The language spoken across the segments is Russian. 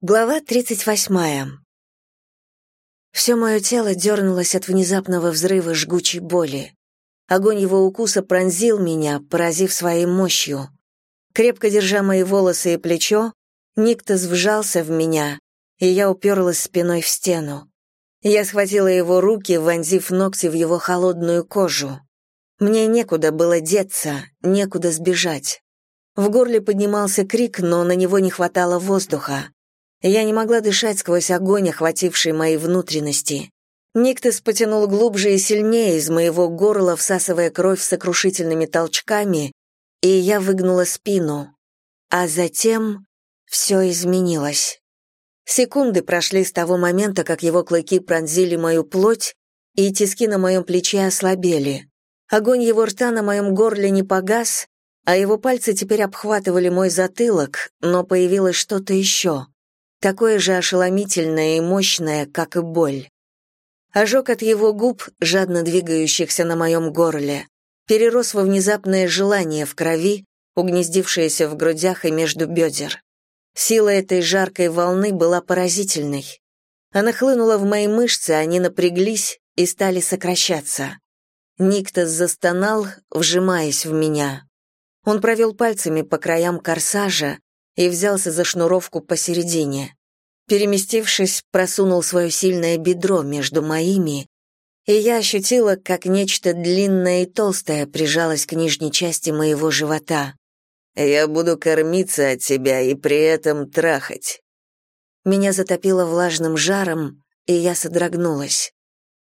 Глава 38. Все мое тело дернулось от внезапного взрыва жгучей боли. Огонь его укуса пронзил меня, поразив своей мощью. Крепко держа мои волосы и плечо, Никтос вжался в меня, и я уперлась спиной в стену. Я схватила его руки, вонзив ногти в его холодную кожу. Мне некуда было деться, некуда сбежать. В горле поднимался крик, но на него не хватало воздуха. Я не могла дышать сквозь огонь, охвативший мои внутренности. Никтес потянул глубже и сильнее из моего горла, всасывая кровь сокрушительными толчками, и я выгнула спину. А затем все изменилось. Секунды прошли с того момента, как его клыки пронзили мою плоть, и тиски на моем плече ослабели. Огонь его рта на моем горле не погас, а его пальцы теперь обхватывали мой затылок, но появилось что-то еще такое же ошеломительное и мощное, как и боль. Ожог от его губ, жадно двигающихся на моем горле, перерос во внезапное желание в крови, угнездившееся в грудях и между бедер. Сила этой жаркой волны была поразительной. Она хлынула в мои мышцы, они напряглись и стали сокращаться. Никтос застонал, вжимаясь в меня. Он провел пальцами по краям корсажа, и взялся за шнуровку посередине. Переместившись, просунул свое сильное бедро между моими, и я ощутила, как нечто длинное и толстое прижалось к нижней части моего живота. «Я буду кормиться от тебя и при этом трахать». Меня затопило влажным жаром, и я содрогнулась.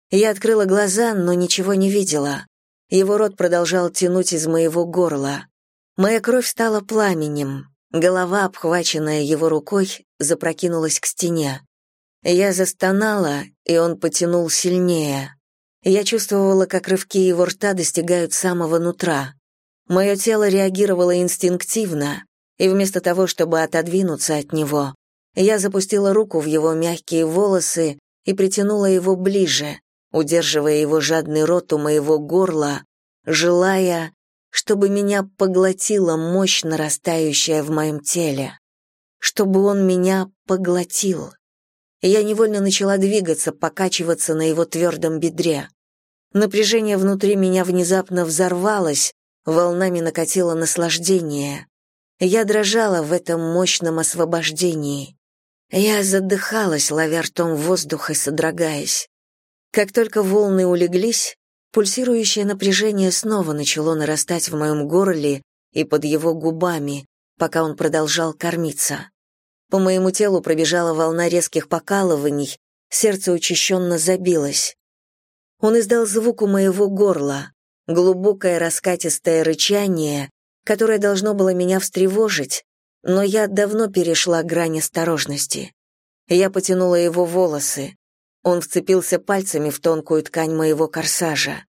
Я открыла глаза, но ничего не видела. Его рот продолжал тянуть из моего горла. Моя кровь стала пламенем, Голова, обхваченная его рукой, запрокинулась к стене. Я застонала, и он потянул сильнее. Я чувствовала, как рывки его рта достигают самого нутра. Мое тело реагировало инстинктивно, и вместо того, чтобы отодвинуться от него, я запустила руку в его мягкие волосы и притянула его ближе, удерживая его жадный рот у моего горла, желая, чтобы меня поглотила мощь, нарастающая в моем теле, чтобы он меня поглотил. Я невольно начала двигаться, покачиваться на его твердом бедре. Напряжение внутри меня внезапно взорвалось, волнами накатило наслаждение. Я дрожала в этом мощном освобождении. Я задыхалась, ловя ртом воздух и содрогаясь. Как только волны улеглись, Пульсирующее напряжение снова начало нарастать в моем горле и под его губами, пока он продолжал кормиться. По моему телу пробежала волна резких покалываний, сердце учащенно забилось. Он издал звук у моего горла, глубокое раскатистое рычание, которое должно было меня встревожить, но я давно перешла грань осторожности. Я потянула его волосы. Он вцепился пальцами в тонкую ткань моего корсажа.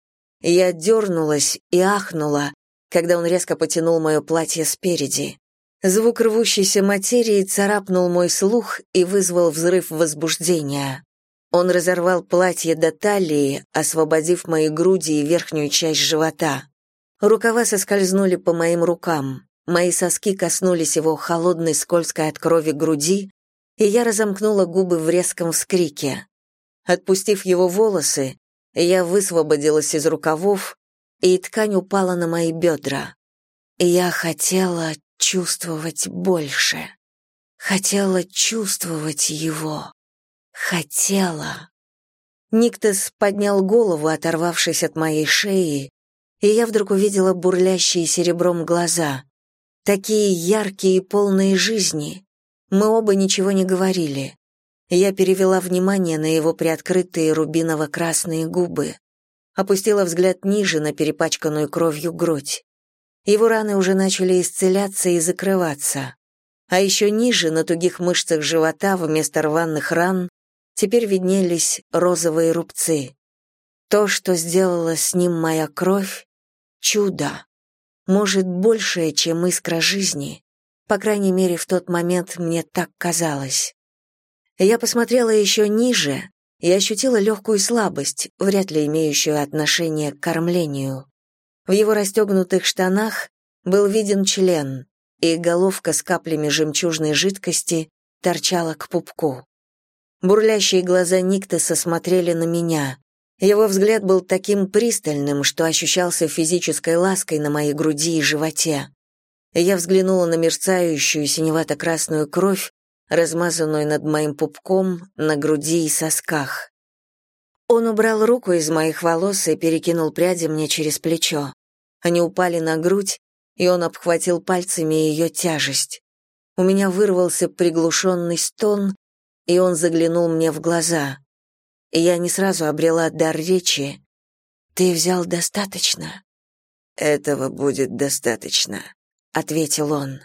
Я дернулась и ахнула, когда он резко потянул мое платье спереди. Звук рвущейся материи царапнул мой слух и вызвал взрыв возбуждения. Он разорвал платье до талии, освободив мои груди и верхнюю часть живота. Рукава соскользнули по моим рукам. Мои соски коснулись его холодной, скользкой от крови груди, и я разомкнула губы в резком вскрике. Отпустив его волосы, я высвободилась из рукавов, и ткань упала на мои бедра. Я хотела чувствовать больше. Хотела чувствовать его. Хотела. Никтес поднял голову, оторвавшись от моей шеи, и я вдруг увидела бурлящие серебром глаза. Такие яркие и полные жизни. Мы оба ничего не говорили. Я перевела внимание на его приоткрытые рубиново-красные губы, опустила взгляд ниже на перепачканную кровью грудь. Его раны уже начали исцеляться и закрываться. А еще ниже, на тугих мышцах живота, вместо рваных ран, теперь виднелись розовые рубцы. То, что сделала с ним моя кровь, чудо. Может, большее, чем искра жизни. По крайней мере, в тот момент мне так казалось. Я посмотрела еще ниже и ощутила легкую слабость, вряд ли имеющую отношение к кормлению. В его расстегнутых штанах был виден член, и головка с каплями жемчужной жидкости торчала к пупку. Бурлящие глаза Никтаса смотрели на меня. Его взгляд был таким пристальным, что ощущался физической лаской на моей груди и животе. Я взглянула на мерцающую синевато-красную кровь, размазанную над моим пупком, на груди и сосках. Он убрал руку из моих волос и перекинул пряди мне через плечо. Они упали на грудь, и он обхватил пальцами ее тяжесть. У меня вырвался приглушенный стон, и он заглянул мне в глаза. Я не сразу обрела дар речи. «Ты взял достаточно?» «Этого будет достаточно», — ответил он.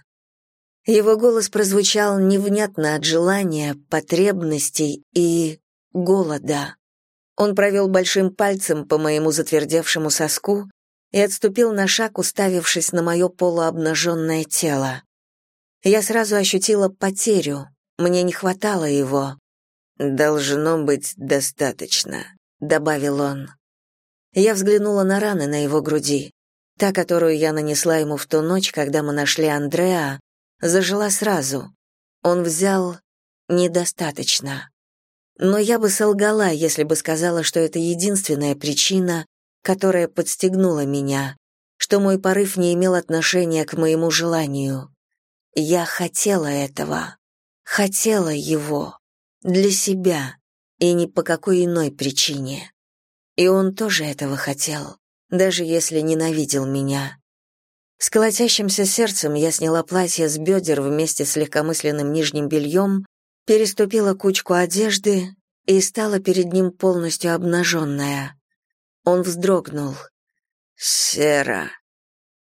Его голос прозвучал невнятно от желания, потребностей и голода. Он провел большим пальцем по моему затвердевшему соску и отступил на шаг, уставившись на мое полуобнаженное тело. Я сразу ощутила потерю, мне не хватало его. «Должно быть достаточно», — добавил он. Я взглянула на раны на его груди. Та, которую я нанесла ему в ту ночь, когда мы нашли Андреа, зажила сразу. Он взял недостаточно. Но я бы солгала, если бы сказала, что это единственная причина, которая подстегнула меня, что мой порыв не имел отношения к моему желанию. Я хотела этого хотела его для себя и ни по какой иной причине. И он тоже этого хотел, даже если ненавидел меня. С колотящимся сердцем я сняла платье с бедер вместе с легкомысленным нижним бельем, переступила кучку одежды и стала перед ним полностью обнаженная. Он вздрогнул. «Сера».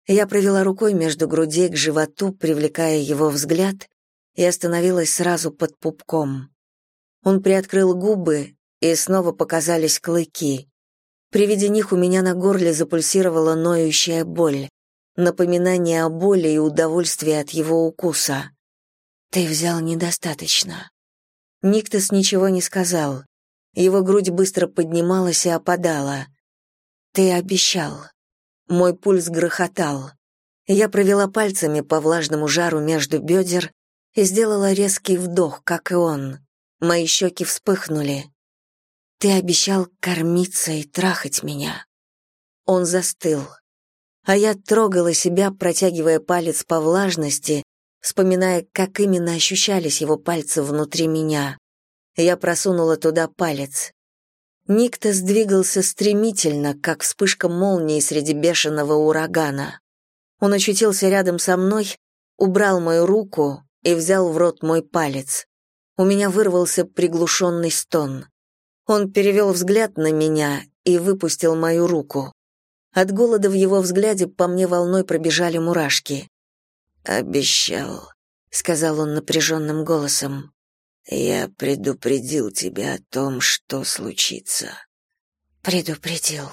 Я провела рукой между грудей к животу, привлекая его взгляд, и остановилась сразу под пупком. Он приоткрыл губы, и снова показались клыки. При виде них у меня на горле запульсировала ноющая боль, напоминание о боли и удовольствии от его укуса. «Ты взял недостаточно». Никтос ничего не сказал. Его грудь быстро поднималась и опадала. «Ты обещал». Мой пульс грохотал. Я провела пальцами по влажному жару между бедер и сделала резкий вдох, как и он. Мои щеки вспыхнули. «Ты обещал кормиться и трахать меня». Он застыл. А я трогала себя, протягивая палец по влажности, вспоминая, как именно ощущались его пальцы внутри меня. Я просунула туда палец. Никто сдвигался стремительно, как вспышка молнии среди бешеного урагана. Он очутился рядом со мной, убрал мою руку, и взял в рот мой палец. У меня вырвался приглушенный стон. Он перевел взгляд на меня и выпустил мою руку. От голода в его взгляде по мне волной пробежали мурашки. «Обещал», — сказал он напряженным голосом. «Я предупредил тебя о том, что случится». «Предупредил».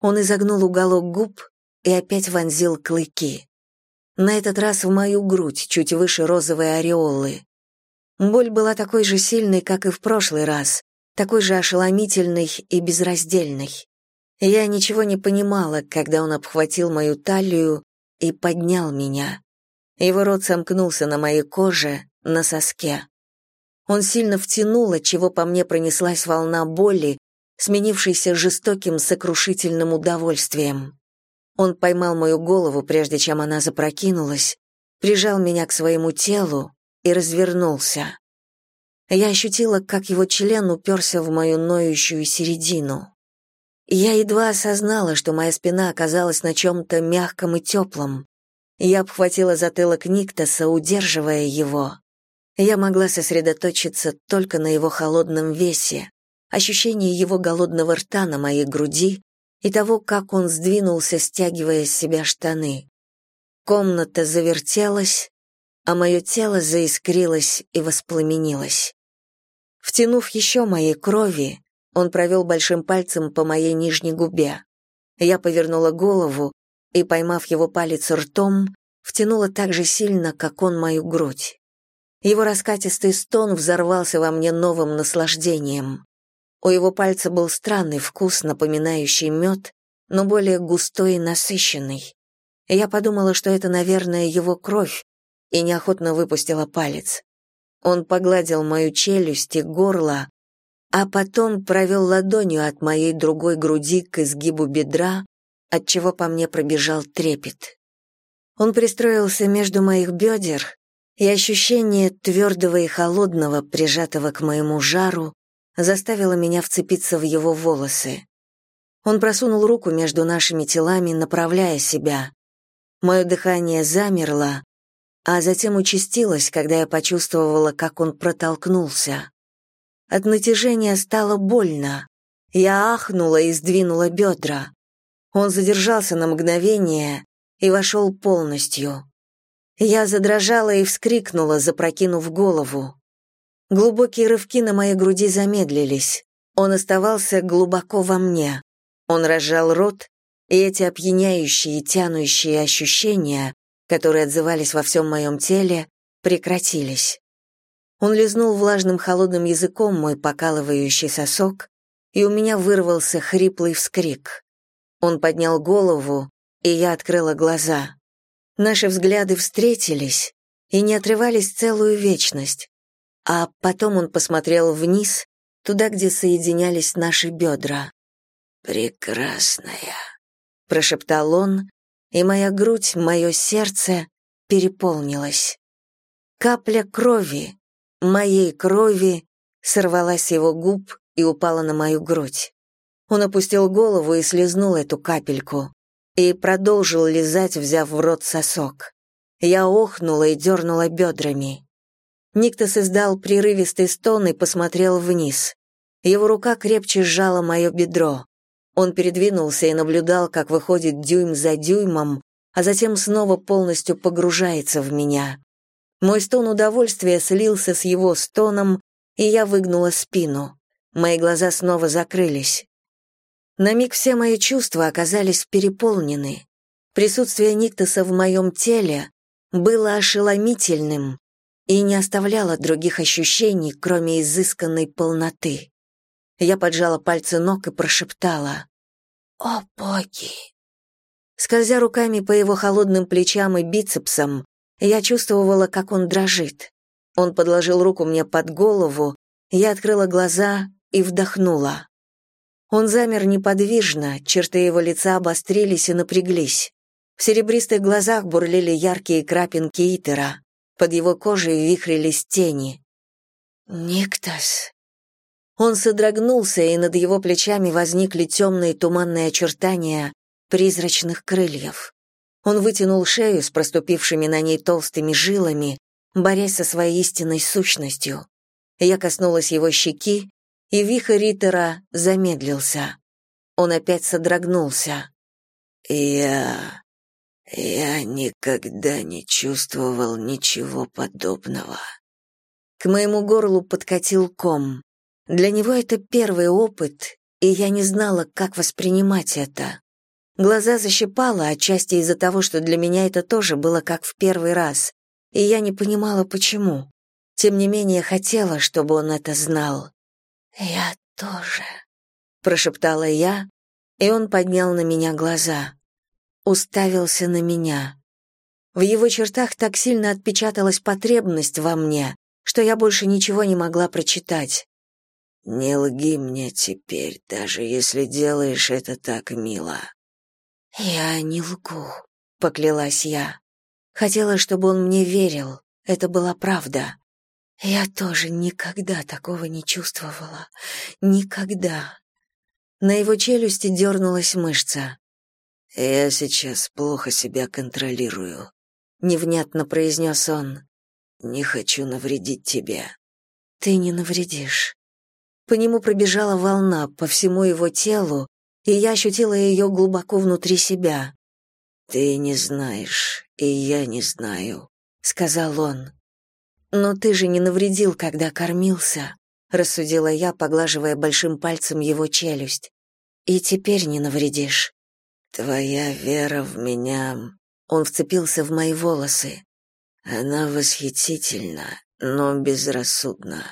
Он изогнул уголок губ и опять вонзил клыки на этот раз в мою грудь, чуть выше розовой ореолы. Боль была такой же сильной, как и в прошлый раз, такой же ошеломительной и безраздельной. Я ничего не понимала, когда он обхватил мою талию и поднял меня. Его рот сомкнулся на моей коже, на соске. Он сильно втянул, от чего по мне пронеслась волна боли, сменившейся жестоким сокрушительным удовольствием. Он поймал мою голову, прежде чем она запрокинулась, прижал меня к своему телу и развернулся. Я ощутила, как его член уперся в мою ноющую середину. Я едва осознала, что моя спина оказалась на чем-то мягком и теплом. Я обхватила затылок Никтаса, удерживая его. Я могла сосредоточиться только на его холодном весе, ощущении его голодного рта на моей груди и того, как он сдвинулся, стягивая с себя штаны. Комната завертелась, а мое тело заискрилось и воспламенилось. Втянув еще моей крови, он провел большим пальцем по моей нижней губе. Я повернула голову и, поймав его палец ртом, втянула так же сильно, как он мою грудь. Его раскатистый стон взорвался во мне новым наслаждением. У его пальца был странный вкус, напоминающий мед, но более густой и насыщенный. Я подумала, что это, наверное, его кровь, и неохотно выпустила палец. Он погладил мою челюсть и горло, а потом провел ладонью от моей другой груди к изгибу бедра, отчего по мне пробежал трепет. Он пристроился между моих бедер, и ощущение твердого и холодного, прижатого к моему жару, заставило меня вцепиться в его волосы. Он просунул руку между нашими телами, направляя себя. Мое дыхание замерло, а затем участилось, когда я почувствовала, как он протолкнулся. От натяжения стало больно. Я ахнула и сдвинула бедра. Он задержался на мгновение и вошел полностью. Я задрожала и вскрикнула, запрокинув голову. Глубокие рывки на моей груди замедлились. Он оставался глубоко во мне. Он разжал рот, и эти опьяняющие, тянущие ощущения, которые отзывались во всем моем теле, прекратились. Он лизнул влажным холодным языком мой покалывающий сосок, и у меня вырвался хриплый вскрик. Он поднял голову, и я открыла глаза. Наши взгляды встретились и не отрывались целую вечность. А потом он посмотрел вниз, туда, где соединялись наши бедра. «Прекрасная», — прошептал он, и моя грудь, мое сердце переполнилось. Капля крови, моей крови сорвалась его губ и упала на мою грудь. Он опустил голову и слезнул эту капельку и продолжил лизать, взяв в рот сосок. Я охнула и дернула бедрами. Никтос издал прерывистый стон и посмотрел вниз. Его рука крепче сжала мое бедро. Он передвинулся и наблюдал, как выходит дюйм за дюймом, а затем снова полностью погружается в меня. Мой стон удовольствия слился с его стоном, и я выгнула спину. Мои глаза снова закрылись. На миг все мои чувства оказались переполнены. Присутствие Никтоса в моем теле было ошеломительным и не оставляло других ощущений, кроме изысканной полноты. Я поджала пальцы ног и прошептала «О, боги!». Скользя руками по его холодным плечам и бицепсам, я чувствовала, как он дрожит. Он подложил руку мне под голову, я открыла глаза и вдохнула. Он замер неподвижно, черты его лица обострились и напряглись. В серебристых глазах бурлили яркие крапинки Итера. Под его кожей вихрились тени. «Никтас!» Он содрогнулся, и над его плечами возникли темные туманные очертания призрачных крыльев. Он вытянул шею с проступившими на ней толстыми жилами, борясь со своей истинной сущностью. Я коснулась его щеки, и вихрь Риттера замедлился. Он опять содрогнулся. «Я... я никогда не чувствовал ничего подобного». К моему горлу подкатил ком. Для него это первый опыт, и я не знала, как воспринимать это. Глаза защипало, отчасти из-за того, что для меня это тоже было как в первый раз, и я не понимала, почему. Тем не менее, хотела, чтобы он это знал. «Я тоже», — прошептала я, и он поднял на меня глаза. Уставился на меня. В его чертах так сильно отпечаталась потребность во мне, что я больше ничего не могла прочитать. «Не лги мне теперь, даже если делаешь это так мило». «Я не лгу», — поклялась я. Хотела, чтобы он мне верил. Это была правда. Я тоже никогда такого не чувствовала. Никогда. На его челюсти дернулась мышца. «Я сейчас плохо себя контролирую», — невнятно произнес он. «Не хочу навредить тебе». «Ты не навредишь». По нему пробежала волна по всему его телу, и я ощутила ее глубоко внутри себя. «Ты не знаешь, и я не знаю», — сказал он. «Но ты же не навредил, когда кормился», — рассудила я, поглаживая большим пальцем его челюсть. «И теперь не навредишь». «Твоя вера в меня...» Он вцепился в мои волосы. «Она восхитительна, но безрассудна.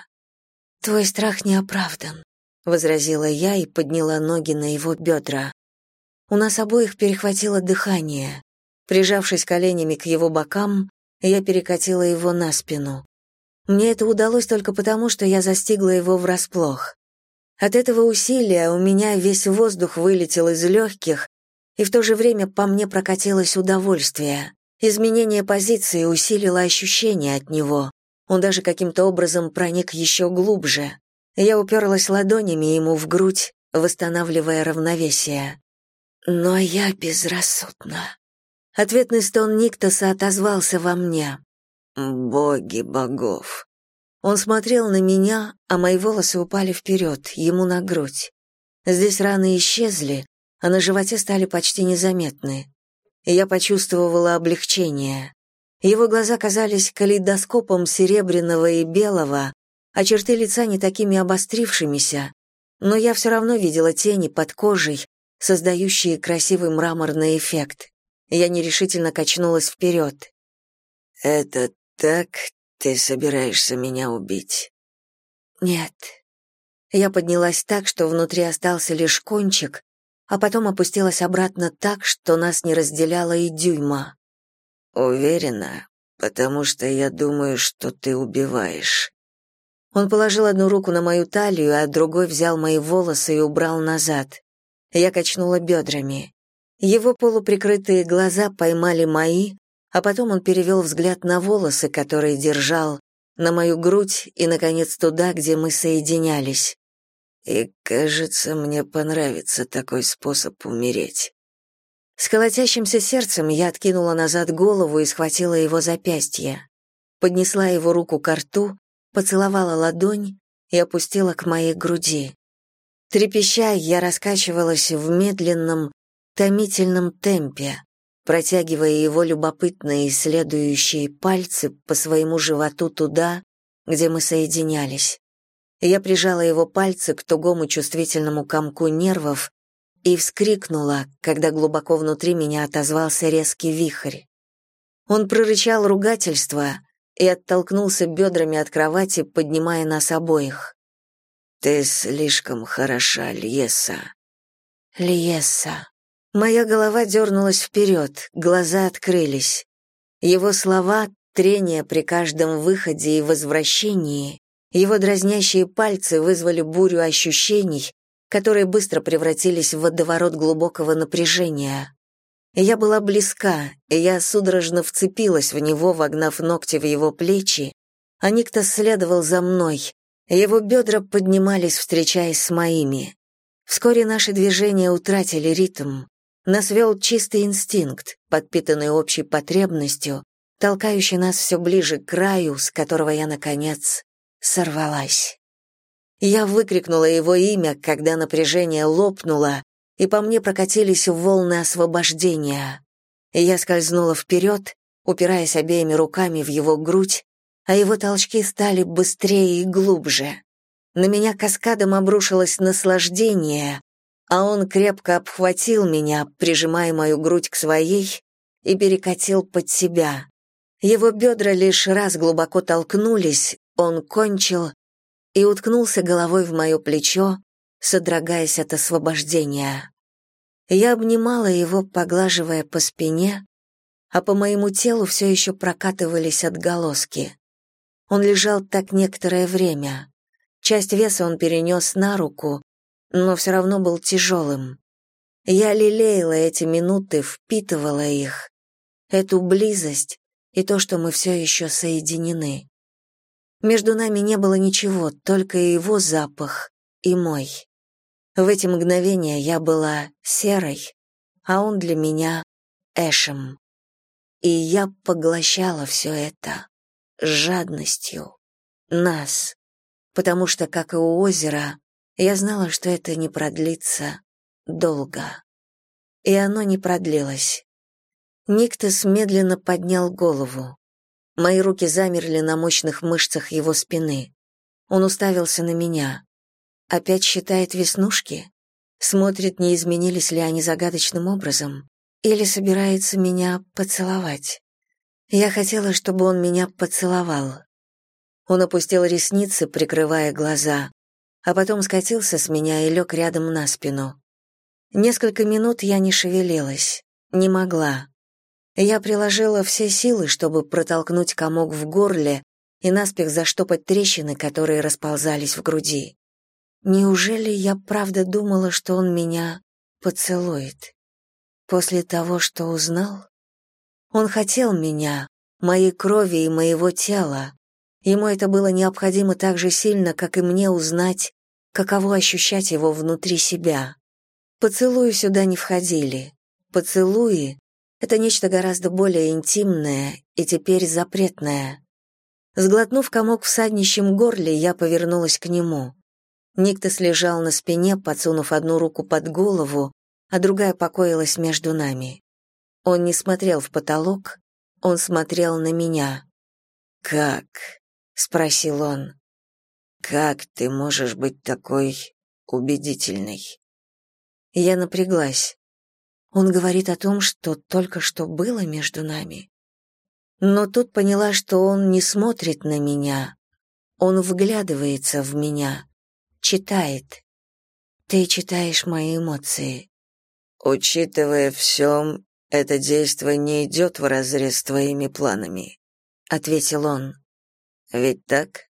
«Твой страх не оправдан», — возразила я и подняла ноги на его бедра. У нас обоих перехватило дыхание. Прижавшись коленями к его бокам, я перекатила его на спину. Мне это удалось только потому, что я застигла его врасплох. От этого усилия у меня весь воздух вылетел из легких, и в то же время по мне прокатилось удовольствие. Изменение позиции усилило ощущение от него. Он даже каким-то образом проник еще глубже. Я уперлась ладонями ему в грудь, восстанавливая равновесие. Но я безрассудна. Ответный стон Никтоса отозвался во мне. Боги богов. Он смотрел на меня, а мои волосы упали вперед, ему на грудь. Здесь раны исчезли, а на животе стали почти незаметны. Я почувствовала облегчение. Его глаза казались калейдоскопом серебряного и белого, а черты лица не такими обострившимися, но я все равно видела тени под кожей, создающие красивый мраморный эффект. Я нерешительно качнулась вперед. «Это так ты собираешься меня убить? Нет. Я поднялась так, что внутри остался лишь кончик, а потом опустилась обратно так, что нас не разделяло и дюйма. Уверена, потому что я думаю, что ты убиваешь. Он положил одну руку на мою талию, а другой взял мои волосы и убрал назад. Я качнула бедрами. Его полуприкрытые глаза поймали мои, а потом он перевел взгляд на волосы, которые держал, на мою грудь и, наконец, туда, где мы соединялись. И, кажется, мне понравится такой способ умереть. С колотящимся сердцем я откинула назад голову и схватила его запястье. Поднесла его руку к рту, поцеловала ладонь и опустила к моей груди. Трепеща, я раскачивалась в медленном, томительном темпе, протягивая его любопытные исследующие пальцы по своему животу туда, где мы соединялись. Я прижала его пальцы к тугому чувствительному комку нервов и вскрикнула, когда глубоко внутри меня отозвался резкий вихрь. Он прорычал ругательство и оттолкнулся бедрами от кровати, поднимая нас обоих. «Ты слишком хороша, Льеса». «Льеса». Моя голова дернулась вперед, глаза открылись. Его слова, трение при каждом выходе и возвращении, его дразнящие пальцы вызвали бурю ощущений, которые быстро превратились в водоворот глубокого напряжения. Я была близка, и я судорожно вцепилась в него, вогнав ногти в его плечи, а Никто следовал за мной. Его бедра поднимались, встречаясь с моими. Вскоре наши движения утратили ритм. Нас вел чистый инстинкт, подпитанный общей потребностью, толкающий нас все ближе к краю, с которого я, наконец, сорвалась. Я выкрикнула его имя, когда напряжение лопнуло, и по мне прокатились волны освобождения. Я скользнула вперед, упираясь обеими руками в его грудь, а его толчки стали быстрее и глубже. На меня каскадом обрушилось наслаждение, а он крепко обхватил меня, прижимая мою грудь к своей, и перекатил под себя. Его бедра лишь раз глубоко толкнулись, он кончил и уткнулся головой в мое плечо, содрогаясь от освобождения. Я обнимала его, поглаживая по спине, а по моему телу все еще прокатывались отголоски. Он лежал так некоторое время. Часть веса он перенес на руку, но все равно был тяжелым. Я лелеяла эти минуты, впитывала их, эту близость и то, что мы все еще соединены. Между нами не было ничего, только его запах и мой. В эти мгновения я была серой, а он для меня Эшем. И я поглощала все это жадностью. Нас. Потому что, как и у озера, я знала, что это не продлится долго. И оно не продлилось. Никтос медленно поднял голову. Мои руки замерли на мощных мышцах его спины. Он уставился на меня. Опять считает веснушки? Смотрит, не изменились ли они загадочным образом? Или собирается меня поцеловать? Я хотела, чтобы он меня поцеловал. Он опустил ресницы, прикрывая глаза, а потом скатился с меня и лег рядом на спину. Несколько минут я не шевелилась, не могла. Я приложила все силы, чтобы протолкнуть комок в горле, и наспех заштопать трещины, которые расползались в груди. Неужели я правда думала, что он меня поцелует? После того, что узнал? Он хотел меня, моей крови и моего тела. Ему это было необходимо так же сильно, как и мне узнать, каково ощущать его внутри себя. Поцелуи сюда не входили. Поцелуи — это нечто гораздо более интимное и теперь запретное. Сглотнув комок в саднищем горле, я повернулась к нему. Никтос лежал на спине, подсунув одну руку под голову, а другая покоилась между нами. Он не смотрел в потолок, он смотрел на меня. «Как?» — спросил он. «Как ты можешь быть такой убедительной?» Я напряглась. Он говорит о том, что только что было между нами. Но тут поняла, что он не смотрит на меня. Он вглядывается в меня, читает. Ты читаешь мои эмоции. Учитывая все, это действо не идет вразрез с твоими планами, ответил он. Ведь так?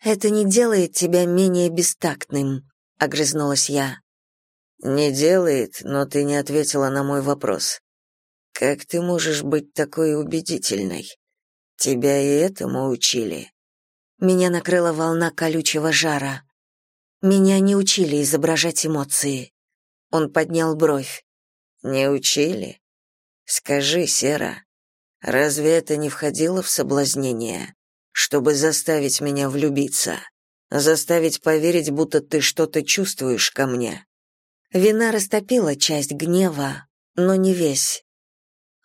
Это не делает тебя менее бестактным, огрызнулась я. Не делает, но ты не ответила на мой вопрос. Как ты можешь быть такой убедительной? Тебя и этому учили. Меня накрыла волна колючего жара. Меня не учили изображать эмоции. Он поднял бровь. Не учили? Скажи, Сера, разве это не входило в соблазнение, чтобы заставить меня влюбиться, заставить поверить, будто ты что-то чувствуешь ко мне? Вина растопила часть гнева, но не весь.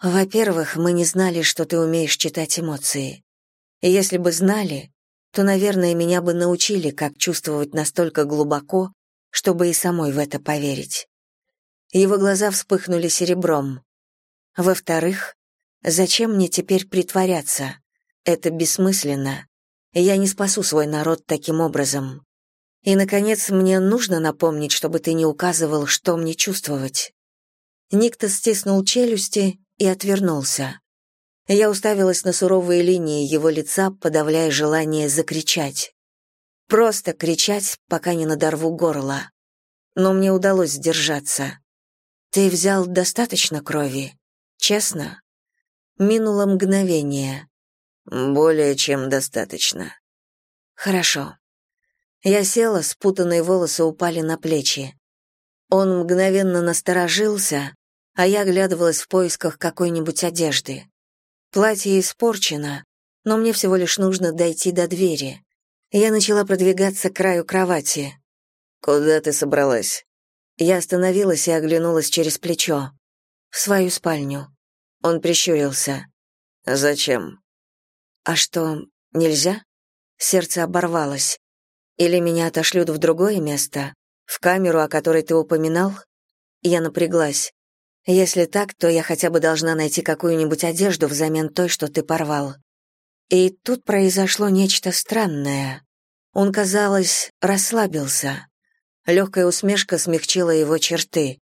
Во-первых, мы не знали, что ты умеешь читать эмоции. Если бы знали, то, наверное, меня бы научили, как чувствовать настолько глубоко, чтобы и самой в это поверить. Его глаза вспыхнули серебром. Во-вторых, зачем мне теперь притворяться? Это бессмысленно. Я не спасу свой народ таким образом. И, наконец, мне нужно напомнить, чтобы ты не указывал, что мне чувствовать. Никто стиснул челюсти и отвернулся. Я уставилась на суровые линии его лица, подавляя желание закричать. Просто кричать, пока не надорву горло. Но мне удалось сдержаться. Ты взял достаточно крови? Честно? Минуло мгновение. Более чем достаточно. Хорошо. Я села, спутанные волосы упали на плечи. Он мгновенно насторожился, а я оглядывалась в поисках какой-нибудь одежды. Платье испорчено, но мне всего лишь нужно дойти до двери. Я начала продвигаться к краю кровати. «Куда ты собралась?» Я остановилась и оглянулась через плечо. В свою спальню. Он прищурился. «Зачем?» «А что, нельзя?» Сердце оборвалось. «Или меня отошлют в другое место? В камеру, о которой ты упоминал?» Я напряглась. Если так, то я хотя бы должна найти какую-нибудь одежду взамен той, что ты порвал. И тут произошло нечто странное. Он, казалось, расслабился. Легкая усмешка смягчила его черты.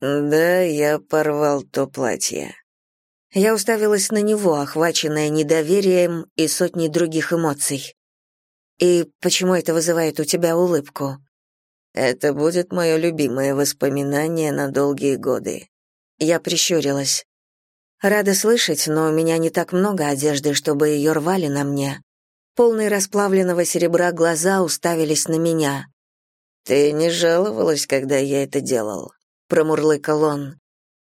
«Да, я порвал то платье». Я уставилась на него, охваченная недоверием и сотней других эмоций. «И почему это вызывает у тебя улыбку?» «Это будет мое любимое воспоминание на долгие годы. Я прищурилась. Рада слышать, но у меня не так много одежды, чтобы ее рвали на мне. Полные расплавленного серебра глаза уставились на меня. «Ты не жаловалась, когда я это делал?» — промурлыкал он.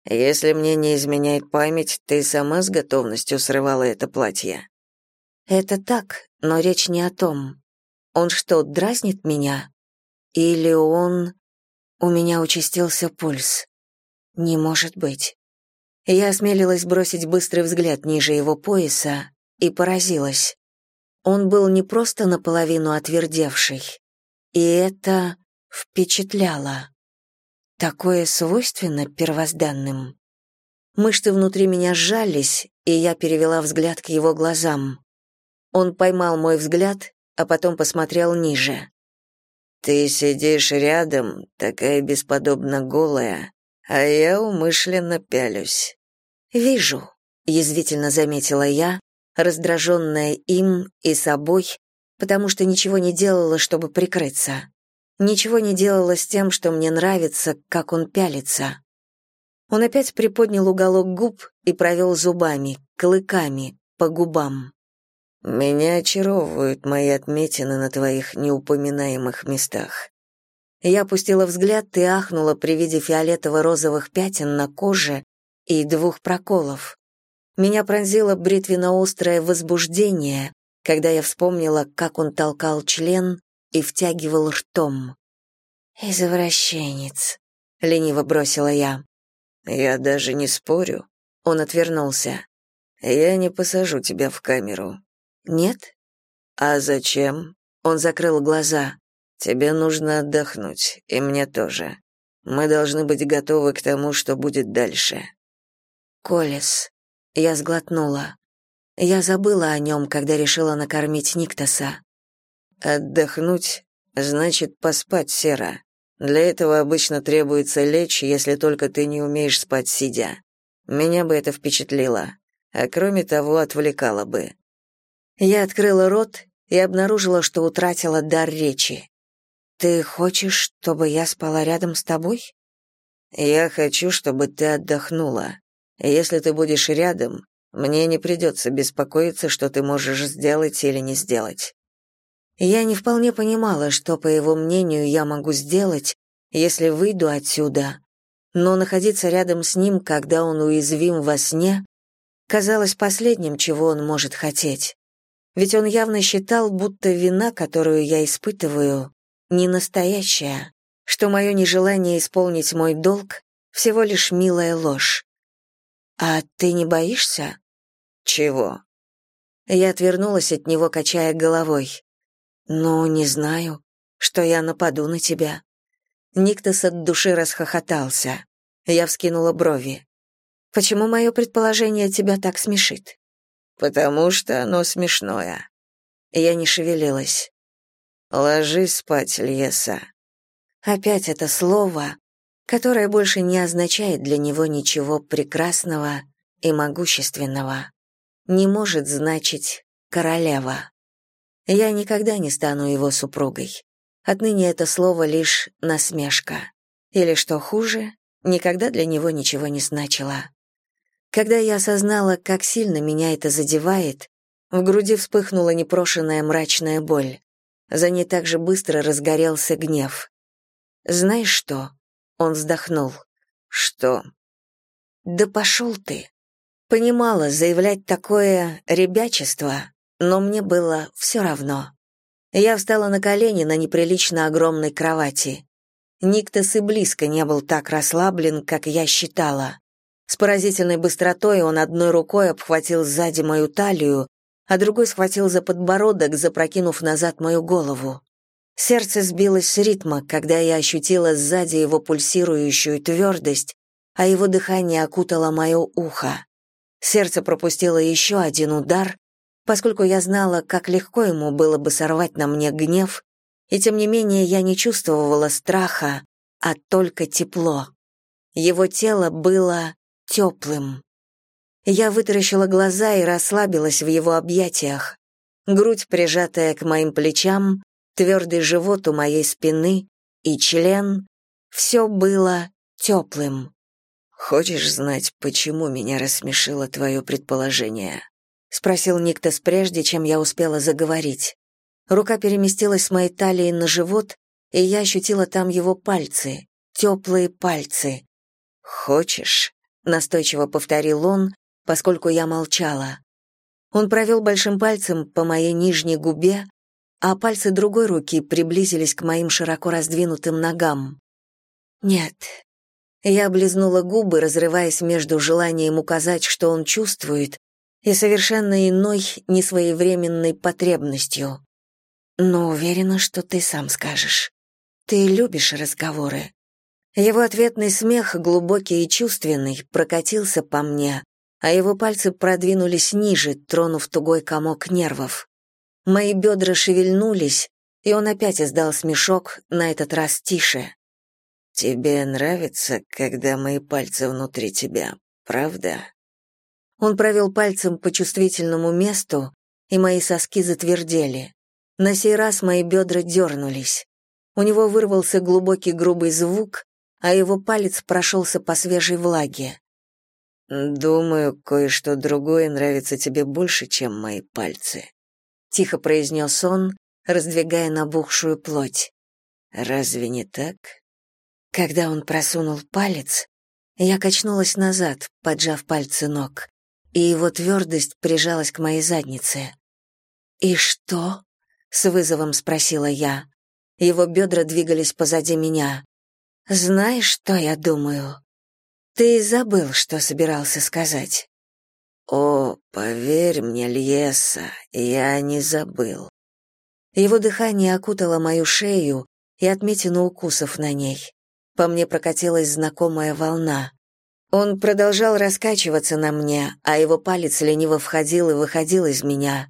«Если мне не изменяет память, ты сама с готовностью срывала это платье». «Это так, но речь не о том. Он что, дразнит меня? Или он...» У меня участился пульс. Не может быть. Я осмелилась бросить быстрый взгляд ниже его пояса и поразилась. Он был не просто наполовину отвердевший, и это впечатляло. Такое свойственно первозданным. Мышцы внутри меня сжались, и я перевела взгляд к его глазам. Он поймал мой взгляд, а потом посмотрел ниже. «Ты сидишь рядом, такая бесподобно голая, а я умышленно пялюсь. Вижу, язвительно заметила я, раздраженная им и собой, потому что ничего не делала, чтобы прикрыться. Ничего не делала с тем, что мне нравится, как он пялится. Он опять приподнял уголок губ и провел зубами, клыками, по губам. «Меня очаровывают мои отметины на твоих неупоминаемых местах». Я опустила взгляд и ахнула при виде фиолетово-розовых пятен на коже и двух проколов. Меня пронзило бритвенно-острое возбуждение, когда я вспомнила, как он толкал член и втягивал ртом. «Извращенец», — лениво бросила я. «Я даже не спорю». Он отвернулся. «Я не посажу тебя в камеру». «Нет?» «А зачем?» Он закрыл глаза. «Тебе нужно отдохнуть, и мне тоже. Мы должны быть готовы к тому, что будет дальше». «Колес». Я сглотнула. Я забыла о нем, когда решила накормить Никтоса. «Отдохнуть значит поспать, Сера. Для этого обычно требуется лечь, если только ты не умеешь спать сидя. Меня бы это впечатлило, а кроме того, отвлекало бы. Я открыла рот и обнаружила, что утратила дар речи. Ты хочешь, чтобы я спала рядом с тобой? Я хочу, чтобы ты отдохнула. Если ты будешь рядом, мне не придется беспокоиться, что ты можешь сделать или не сделать. Я не вполне понимала, что, по его мнению, я могу сделать, если выйду отсюда, но находиться рядом с ним, когда он уязвим во сне, казалось последним, чего он может хотеть. Ведь он явно считал, будто вина, которую я испытываю, не настоящая, что мое нежелание исполнить мой долг — всего лишь милая ложь. «А ты не боишься?» «Чего?» Я отвернулась от него, качая головой. «Ну, не знаю, что я нападу на тебя». Никтос от души расхохотался. Я вскинула брови. «Почему мое предположение тебя так смешит?» «Потому что оно смешное». Я не шевелилась. «Ложись спать, Льеса». Опять это слово, которое больше не означает для него ничего прекрасного и могущественного. Не может значить «королева». Я никогда не стану его супругой. Отныне это слово лишь насмешка. Или, что хуже, никогда для него ничего не значило. Когда я осознала, как сильно меня это задевает, в груди вспыхнула непрошенная мрачная боль. За ней также быстро разгорелся гнев. «Знаешь что?» — он вздохнул. «Что?» «Да пошел ты!» Понимала, заявлять такое ребячество но мне было все равно. Я встала на колени на неприлично огромной кровати. Никтос и близко не был так расслаблен, как я считала. С поразительной быстротой он одной рукой обхватил сзади мою талию, а другой схватил за подбородок, запрокинув назад мою голову. Сердце сбилось с ритма, когда я ощутила сзади его пульсирующую твердость, а его дыхание окутало мое ухо. Сердце пропустило еще один удар, поскольку я знала, как легко ему было бы сорвать на мне гнев, и тем не менее я не чувствовала страха, а только тепло. Его тело было теплым. Я вытаращила глаза и расслабилась в его объятиях. Грудь, прижатая к моим плечам, твердый живот у моей спины и член — все было теплым. «Хочешь знать, почему меня рассмешило твое предположение?» спросил Никтос прежде, чем я успела заговорить. Рука переместилась с моей талии на живот, и я ощутила там его пальцы, теплые пальцы. «Хочешь?» — настойчиво повторил он, поскольку я молчала. Он провел большим пальцем по моей нижней губе, а пальцы другой руки приблизились к моим широко раздвинутым ногам. «Нет». Я облизнула губы, разрываясь между желанием указать, что он чувствует, и совершенно иной, несвоевременной потребностью. Но уверена, что ты сам скажешь. Ты любишь разговоры. Его ответный смех, глубокий и чувственный, прокатился по мне, а его пальцы продвинулись ниже, тронув тугой комок нервов. Мои бедра шевельнулись, и он опять издал смешок, на этот раз тише. «Тебе нравится, когда мои пальцы внутри тебя, правда?» Он провел пальцем по чувствительному месту, и мои соски затвердели. На сей раз мои бедра дернулись. У него вырвался глубокий грубый звук, а его палец прошелся по свежей влаге. «Думаю, кое-что другое нравится тебе больше, чем мои пальцы», — тихо произнес он, раздвигая набухшую плоть. «Разве не так?» Когда он просунул палец, я качнулась назад, поджав пальцы ног, и его твердость прижалась к моей заднице. «И что?» — с вызовом спросила я. Его бедра двигались позади меня. «Знаешь, что я думаю?» «Ты забыл, что собирался сказать». «О, поверь мне, Льеса, я не забыл». Его дыхание окутало мою шею и отметину укусов на ней. По мне прокатилась знакомая волна. Он продолжал раскачиваться на мне, а его палец лениво входил и выходил из меня.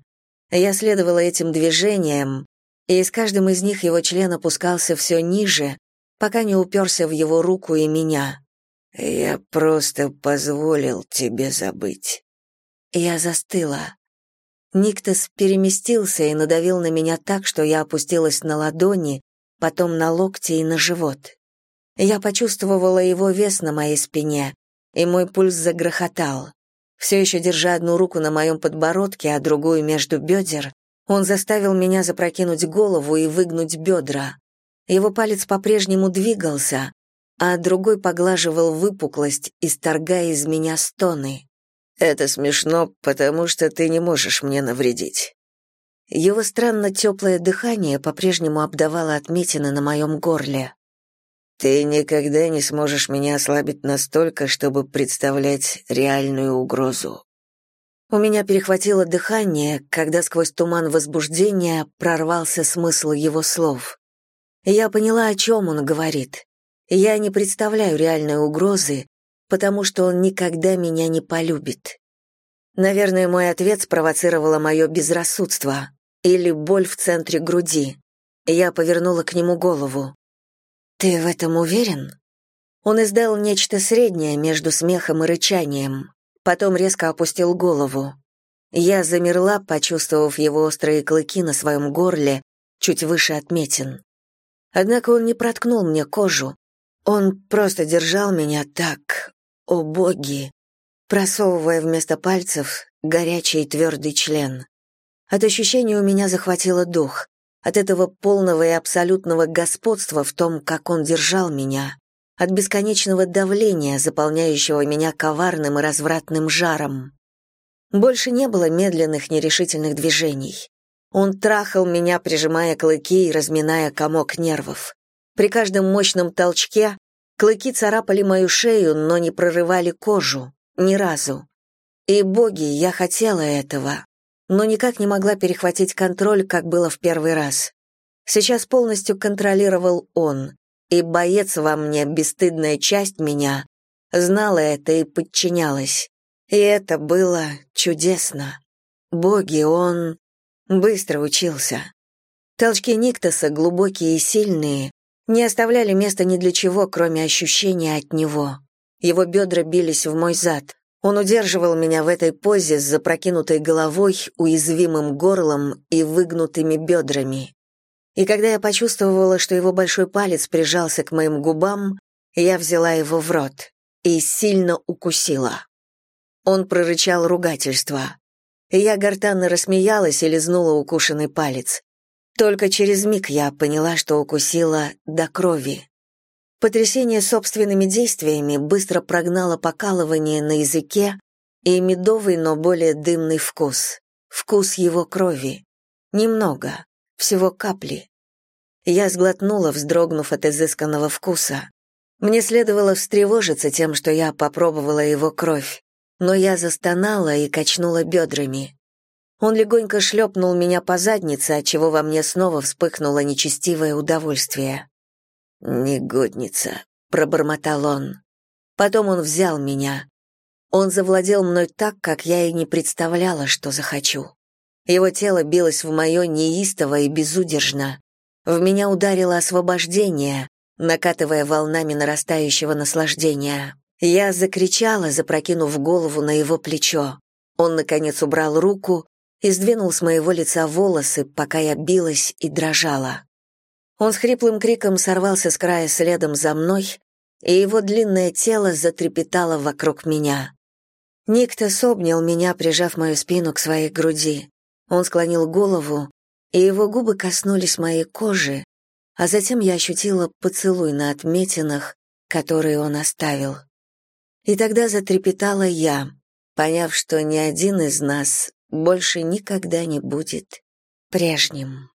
Я следовала этим движениям, и с каждым из них его член опускался все ниже, пока не уперся в его руку и меня. «Я просто позволил тебе забыть». Я застыла. Никтос переместился и надавил на меня так, что я опустилась на ладони, потом на локти и на живот. Я почувствовала его вес на моей спине, и мой пульс загрохотал. Все еще держа одну руку на моем подбородке, а другую между бедер, он заставил меня запрокинуть голову и выгнуть бедра. Его палец по-прежнему двигался, а другой поглаживал выпуклость, исторгая из меня стоны. «Это смешно, потому что ты не можешь мне навредить». Его странно теплое дыхание по-прежнему обдавало отметины на моем горле. Ты никогда не сможешь меня ослабить настолько, чтобы представлять реальную угрозу. У меня перехватило дыхание, когда сквозь туман возбуждения прорвался смысл его слов. Я поняла, о чем он говорит. Я не представляю реальной угрозы, потому что он никогда меня не полюбит. Наверное, мой ответ спровоцировало мое безрассудство или боль в центре груди. Я повернула к нему голову. «Ты в этом уверен?» Он издал нечто среднее между смехом и рычанием, потом резко опустил голову. Я замерла, почувствовав его острые клыки на своем горле, чуть выше отметин. Однако он не проткнул мне кожу. Он просто держал меня так, о боги, просовывая вместо пальцев горячий твердый член. От ощущения у меня захватило дух от этого полного и абсолютного господства в том, как он держал меня, от бесконечного давления, заполняющего меня коварным и развратным жаром. Больше не было медленных, нерешительных движений. Он трахал меня, прижимая клыки и разминая комок нервов. При каждом мощном толчке клыки царапали мою шею, но не прорывали кожу. Ни разу. И, боги, я хотела этого но никак не могла перехватить контроль, как было в первый раз. Сейчас полностью контролировал он, и боец во мне, бесстыдная часть меня, знала это и подчинялась. И это было чудесно. Боги, он быстро учился. Толчки Никтоса, глубокие и сильные, не оставляли места ни для чего, кроме ощущения от него. Его бедра бились в мой зад. Он удерживал меня в этой позе с запрокинутой головой, уязвимым горлом и выгнутыми бедрами. И когда я почувствовала, что его большой палец прижался к моим губам, я взяла его в рот и сильно укусила. Он прорычал ругательство. Я гортанно рассмеялась и лизнула укушенный палец. Только через миг я поняла, что укусила до крови. Потрясение собственными действиями быстро прогнало покалывание на языке и медовый, но более дымный вкус. Вкус его крови. Немного, всего капли. Я сглотнула, вздрогнув от изысканного вкуса. Мне следовало встревожиться тем, что я попробовала его кровь, но я застонала и качнула бедрами. Он легонько шлепнул меня по заднице, отчего во мне снова вспыхнуло нечестивое удовольствие. «Негодница», — пробормотал он. Потом он взял меня. Он завладел мной так, как я и не представляла, что захочу. Его тело билось в мое неистово и безудержно. В меня ударило освобождение, накатывая волнами нарастающего наслаждения. Я закричала, запрокинув голову на его плечо. Он, наконец, убрал руку и сдвинул с моего лица волосы, пока я билась и дрожала. Он с хриплым криком сорвался с края следом за мной, и его длинное тело затрепетало вокруг меня. Никтос обнял меня, прижав мою спину к своей груди. Он склонил голову, и его губы коснулись моей кожи, а затем я ощутила поцелуй на отметинах, которые он оставил. И тогда затрепетала я, поняв, что ни один из нас больше никогда не будет прежним.